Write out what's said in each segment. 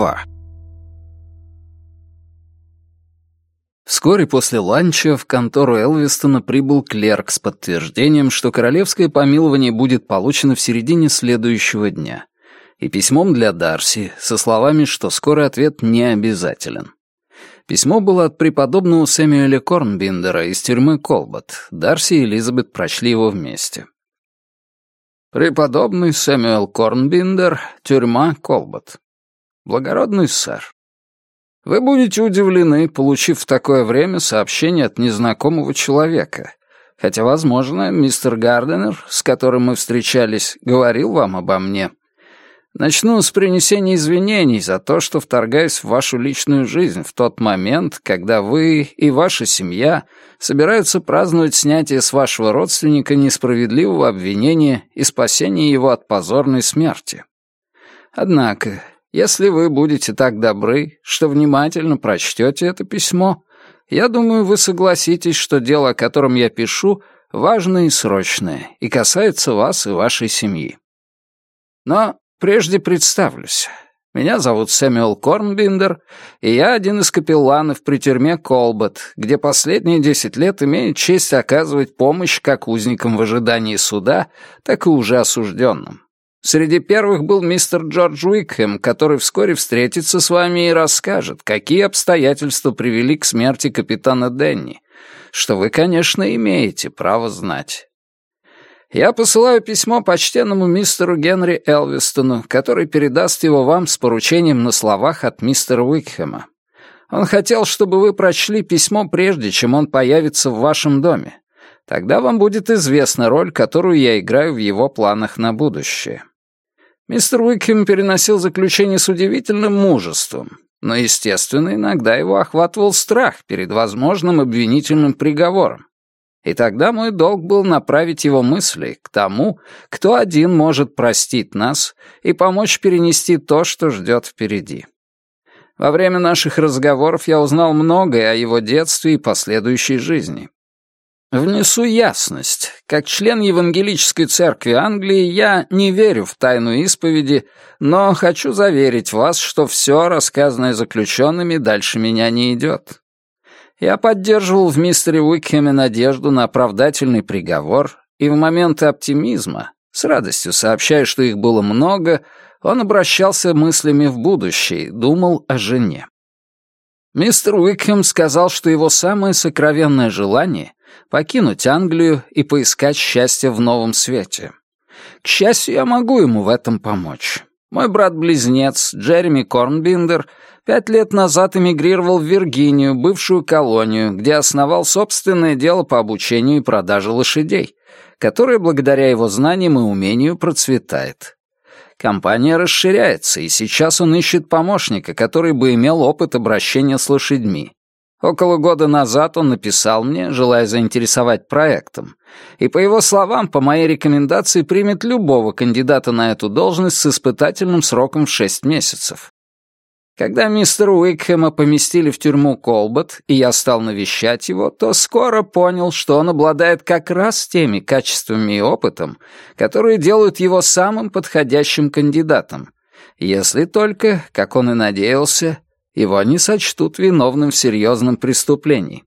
два. Вскоре после ланча в контору Элвистона прибыл клерк с подтверждением, что королевское помилование будет получено в середине следующего дня, и письмом для Дарси со словами, что скоро ответ не обязателен. Письмо было от преподобного Сэмюэля Корнбиндера из тюрьмы Колбот. Дарси и Элизабет прочли его вместе. Преподобный Сэмюэл Корнбиндер, тюрьма Колбот. Благородный сэр, вы будете удивлены, получив в такое время сообщение от незнакомого человека. Хотя, возможно, мистер Гарденер, с которым мы встречались, говорил вам обо мне. Начну с принесения извинений за то, что вторгаюсь в вашу личную жизнь в тот момент, когда вы и ваша семья собираются праздновать снятие с вашего родственника несправедливого обвинения и спасение его от позорной смерти. Однако если вы будете так добры, что внимательно прочтете это письмо, я думаю, вы согласитесь, что дело, о котором я пишу, важное и срочное, и касается вас и вашей семьи. Но прежде представлюсь. Меня зовут Сэмюэл Корнбиндер, и я один из капелланов при тюрьме Колбот, где последние десять лет имею честь оказывать помощь как узникам в ожидании суда, так и уже осужденным. Среди первых был мистер Джордж Уикхэм, который вскоре встретится с вами и расскажет, какие обстоятельства привели к смерти капитана Денни, что вы, конечно, имеете право знать. Я посылаю письмо почтенному мистеру Генри Элвистону, который передаст его вам с поручением на словах от мистера Уикхэма. Он хотел, чтобы вы прочли письмо прежде, чем он появится в вашем доме. Тогда вам будет известна роль, которую я играю в его планах на будущее. Мистер Уикхем переносил заключение с удивительным мужеством, но, естественно, иногда его охватывал страх перед возможным обвинительным приговором. И тогда мой долг был направить его мысли к тому, кто один может простить нас и помочь перенести то, что ждет впереди. Во время наших разговоров я узнал многое о его детстве и последующей жизни. Внесу ясность. Как член Евангелической Церкви Англии я не верю в тайну исповеди, но хочу заверить вас, что все, рассказанное заключенными, дальше меня не идет. Я поддерживал в мистере Уикхеме надежду на оправдательный приговор, и в моменты оптимизма, с радостью сообщая, что их было много, он обращался мыслями в будущее, думал о жене. Мистер Уикхэм сказал, что его самое сокровенное желание — покинуть Англию и поискать счастье в новом свете. К счастью, я могу ему в этом помочь. Мой брат-близнец, Джереми Корнбиндер, пять лет назад эмигрировал в Виргинию, бывшую колонию, где основал собственное дело по обучению и продаже лошадей, которое благодаря его знаниям и умению процветает. Компания расширяется, и сейчас он ищет помощника, который бы имел опыт обращения с лошадьми. Около года назад он написал мне, желая заинтересовать проектом, и, по его словам, по моей рекомендации примет любого кандидата на эту должность с испытательным сроком в шесть месяцев. Когда мистер Уикхэма поместили в тюрьму Колбот, и я стал навещать его, то скоро понял, что он обладает как раз теми качествами и опытом, которые делают его самым подходящим кандидатом, если только, как он и надеялся, его не сочтут виновным в серьезном преступлении.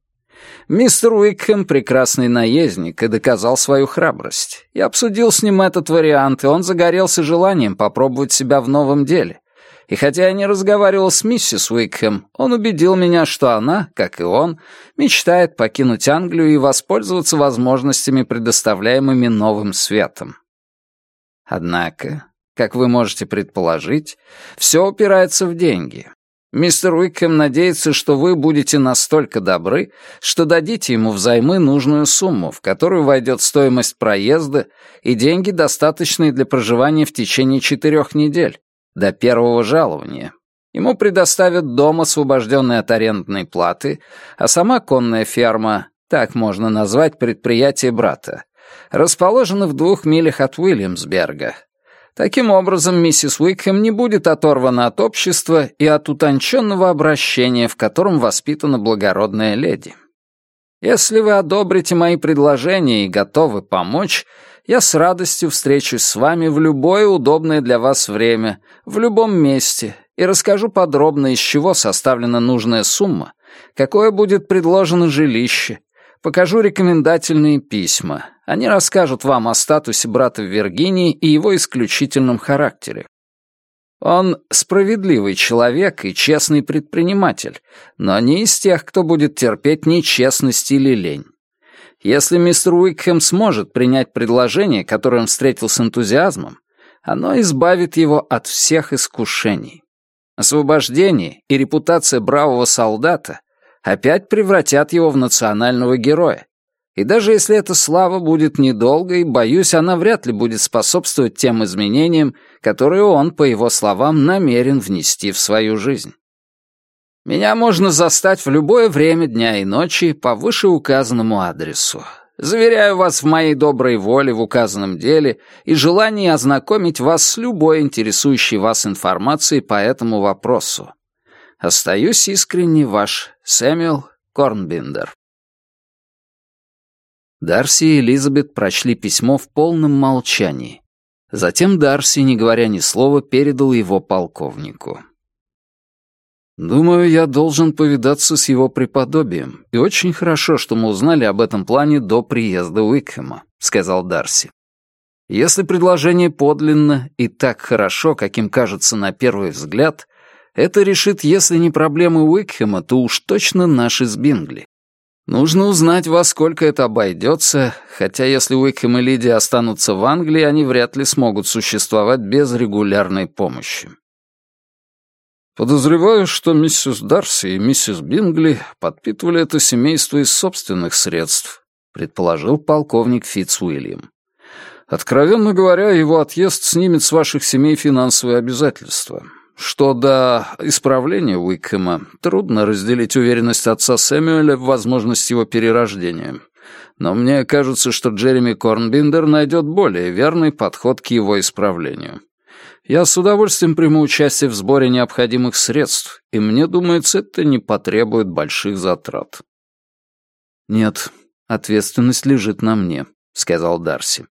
Мистер Уикхэм — прекрасный наездник и доказал свою храбрость. Я обсудил с ним этот вариант, и он загорелся желанием попробовать себя в новом деле. И хотя я не разговаривал с миссис Уикхэм, он убедил меня, что она, как и он, мечтает покинуть Англию и воспользоваться возможностями, предоставляемыми новым светом. Однако, как вы можете предположить, все упирается в деньги. Мистер Уикхэм надеется, что вы будете настолько добры, что дадите ему взаймы нужную сумму, в которую войдет стоимость проезда и деньги, достаточные для проживания в течение четырех недель до первого жалования. Ему предоставят дом, освобожденный от арендной платы, а сама конная ферма, так можно назвать предприятие брата, расположена в двух милях от Уильямсберга. Таким образом, миссис Уикхэм не будет оторвана от общества и от утонченного обращения, в котором воспитана благородная леди. Если вы одобрите мои предложения и готовы помочь, я с радостью встречусь с вами в любое удобное для вас время, в любом месте, и расскажу подробно, из чего составлена нужная сумма, какое будет предложено жилище, покажу рекомендательные письма. Они расскажут вам о статусе брата в Виргинии и его исключительном характере. Он справедливый человек и честный предприниматель, но не из тех, кто будет терпеть нечестность или лень. Если мистер Уикхэм сможет принять предложение, которое он встретил с энтузиазмом, оно избавит его от всех искушений. Освобождение и репутация бравого солдата опять превратят его в национального героя. И даже если эта слава будет недолгой, боюсь, она вряд ли будет способствовать тем изменениям, которые он, по его словам, намерен внести в свою жизнь. Меня можно застать в любое время дня и ночи по вышеуказанному адресу. Заверяю вас в моей доброй воле в указанном деле и желании ознакомить вас с любой интересующей вас информацией по этому вопросу. Остаюсь искренне ваш Сэмюэл Корнбиндер. Дарси и Элизабет прочли письмо в полном молчании. Затем Дарси, не говоря ни слова, передал его полковнику. Думаю, я должен повидаться с его преподобием, и очень хорошо, что мы узнали об этом плане до приезда Уикхэма», — сказал Дарси. «Если предложение подлинно и так хорошо, каким кажется на первый взгляд, это решит, если не проблемы Уикхэма, то уж точно наши с Бингли. Нужно узнать, во сколько это обойдется, хотя если Уикхэм и Лидия останутся в Англии, они вряд ли смогут существовать без регулярной помощи». Подозреваю, что миссис Дарси и миссис Бингли подпитывали это семейство из собственных средств, предположил полковник Фитц Откровенно говоря, его отъезд снимет с ваших семей финансовые обязательства. Что до исправления Уикхэма, трудно разделить уверенность отца Сэмюэля в возможности его перерождения. Но мне кажется, что Джереми Корнбиндер найдет более верный подход к его исправлению. Я с удовольствием приму участие в сборе необходимых средств, и мне думается, это не потребует больших затрат». «Нет, ответственность лежит на мне», — сказал Дарси.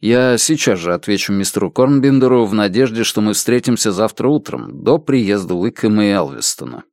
«Я сейчас же отвечу мистеру Корнбиндеру в надежде, что мы встретимся завтра утром, до приезда Уикэма и Элвистона».